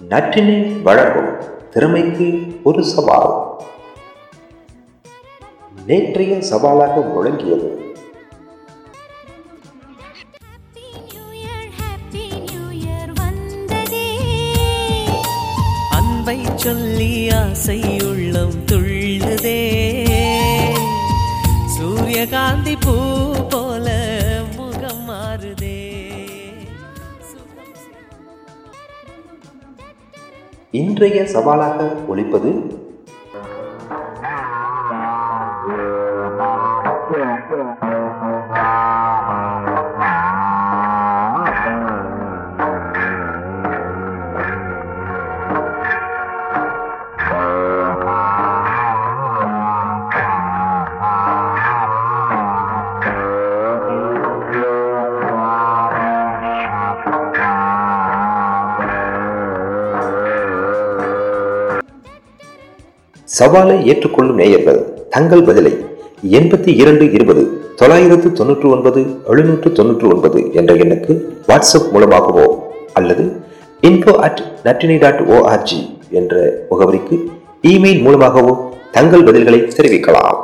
நற்றினை வழங்கும் திறமைக்கு ஒரு சவால். நேற்றைய சவாலாக முழங்கியது. அன்பை சொல்லி ஆசை உள்ளம் துள்ளுதே. சூரியகாந்தி பூ இன்றைய சவாலாக ஒழிப்பது சவாலை ஏற்றுக்கொள்ளும் நேயர்கள் தங்கள் பதிலை எண்பத்தி இரண்டு இருபது தொள்ளாயிரத்து தொன்னூற்று ஒன்பது எழுநூற்று தொன்னூற்று ஒன்பது என்ற எண்ணுக்கு வாட்ஸ்அப் மூலமாகவோ அல்லது இன்ஃபோ அட் நட்டினி டாட் ஓஆர்ஜி என்ற முகவரிக்கு இமெயில் மூலமாகவோ தங்கள் பதில்களை தெரிவிக்கலாம்.